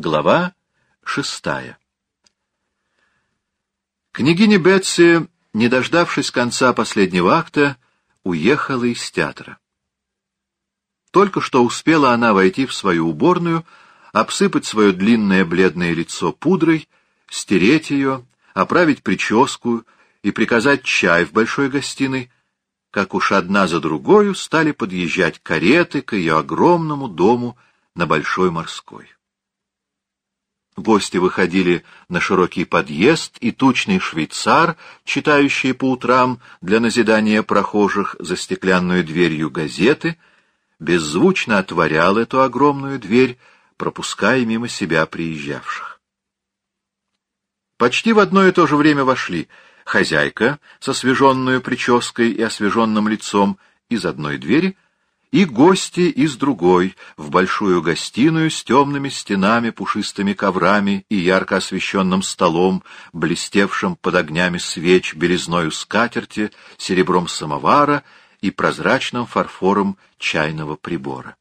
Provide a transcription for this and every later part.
Глава шестая Княгиня Бетси, не дождавшись конца последнего акта, уехала из театра. Только что успела она войти в свою уборную, обсыпать свое длинное бледное лицо пудрой, стереть ее, оправить прическу и приказать чай в большой гостиной, как уж одна за другою стали подъезжать кареты к ее огромному дому на Большой Морской. Гости выходили на широкий подъезд, и тучный швейцар, читающий по утрам для назидания прохожих за стеклянную дверью газеты, беззвучно отворял эту огромную дверь, пропуская мимо себя приезжавших. Почти в одно и то же время вошли хозяйка с освеженной прической и освеженным лицом из одной двери — и гости из другой, в большую гостиную с темными стенами, пушистыми коврами и ярко освещенным столом, блестевшим под огнями свеч, белизною скатерти, серебром самовара и прозрачным фарфором чайного прибора.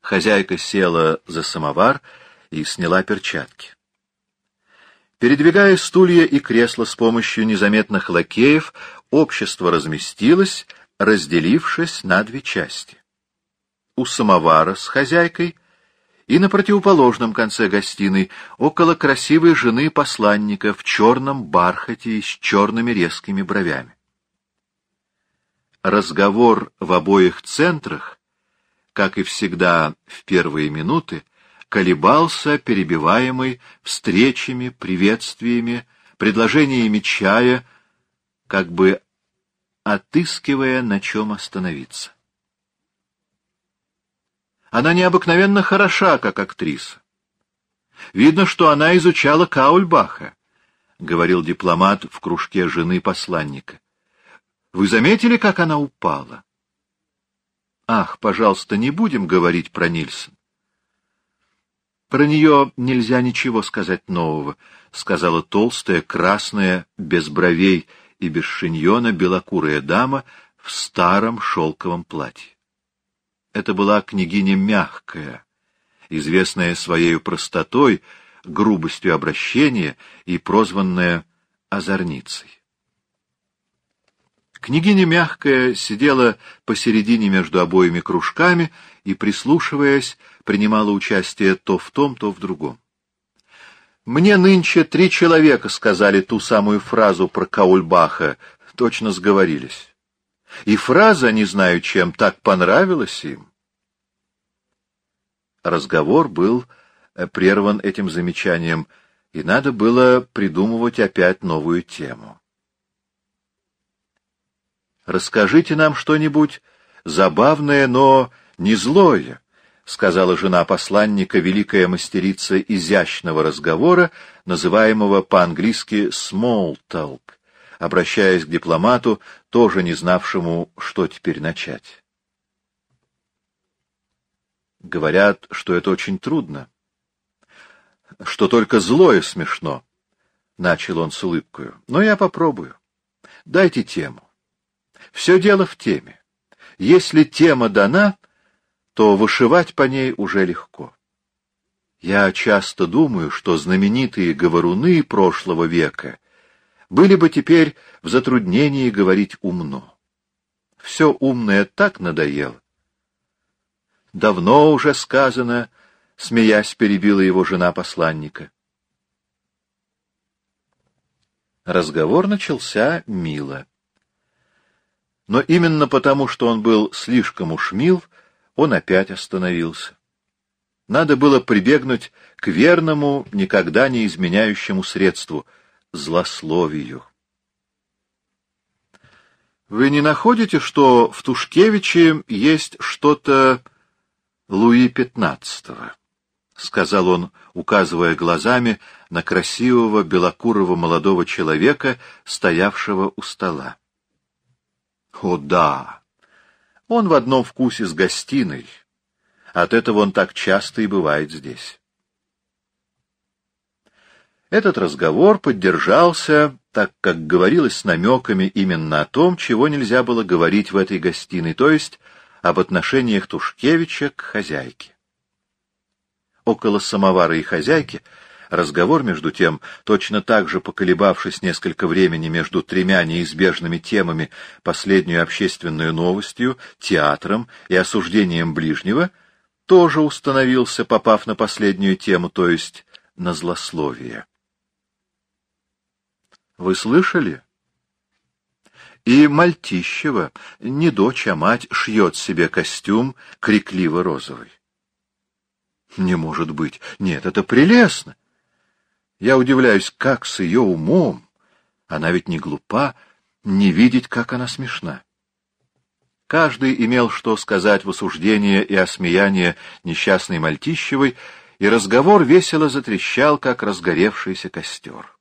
Хозяйка села за самовар и сняла перчатки. Передвигая стулья и кресла с помощью незаметных лакеев, общество разместилось, разделившись на две части. У самовара с хозяйкой и на противоположном конце гостиной около красивой жены посланника в черном бархате с черными резкими бровями. Разговор в обоих центрах, как и всегда в первые минуты, колебался, перебиваемый встречами, приветствиями, предложениями чая, как бы отыскивая, на чем остановиться. Она необыкновенно хороша, как актриса. Видно, что она изучала Каульбаха, — говорил дипломат в кружке жены посланника. Вы заметили, как она упала? Ах, пожалуйста, не будем говорить про Нильсон. Про нее нельзя ничего сказать нового, — сказала толстая, красная, без бровей и без шиньона белокурая дама в старом шелковом платье. Это была княгиня мягкая, известная своей простотой, грубостью обращения и прозванная озорницей. Княгиня мягкая сидела посередине между обоими кружками и, прислушиваясь, принимала участие то в том, то в другом. Мне нынче три человека сказали ту самую фразу про Каульбаха, точно сговорились. И фраза, не знаю чем, так понравилась им. Разговор был э, прерван этим замечанием, и надо было придумывать опять новую тему. «Расскажите нам что-нибудь забавное, но не злое», — сказала жена посланника, великая мастерица изящного разговора, называемого по-английски «small talk», обращаясь к дипломату, тоже не знавшему, что теперь начать. Говорят, что это очень трудно, что только злое смешно, — начал он с улыбкой. Но я попробую. Дайте тему. Все дело в теме. Если тема дана, то вышивать по ней уже легко. Я часто думаю, что знаменитые говоруны прошлого века были бы теперь в затруднении говорить умно. Все умное так надоело. Давно уже сказано, смеясь, перебила его жена посланника. Разговор начался мило. Но именно потому, что он был слишком уж мил, он опять остановился. Надо было прибегнуть к верному, никогда не изменяющему средству — злословию. Вы не находите, что в Тушкевиче есть что-то Луи XV? — сказал он, указывая глазами на красивого белокурого молодого человека, стоявшего у стола. — О, да! Он в одном вкусе с гостиной. От этого он так часто и бывает здесь. Этот разговор поддержался, так как говорилось с намеками именно о том, чего нельзя было говорить в этой гостиной, то есть об отношениях Тушкевича к хозяйке. около самовара и хозяйки, разговор, между тем, точно так же поколебавшись несколько времени между тремя неизбежными темами, последнюю общественную новостью, театром и осуждением ближнего, тоже установился, попав на последнюю тему, то есть на злословие. Вы слышали? И Мальтищева, не дочь, а мать, шьет себе костюм крикливо-розовый. Не может быть. Нет, это прелестно. Я удивляюсь, как с ее умом, она ведь не глупа, не видеть, как она смешна. Каждый имел что сказать в осуждение и осмеяние несчастной Мальтищевой, и разговор весело затрещал, как разгоревшийся костер.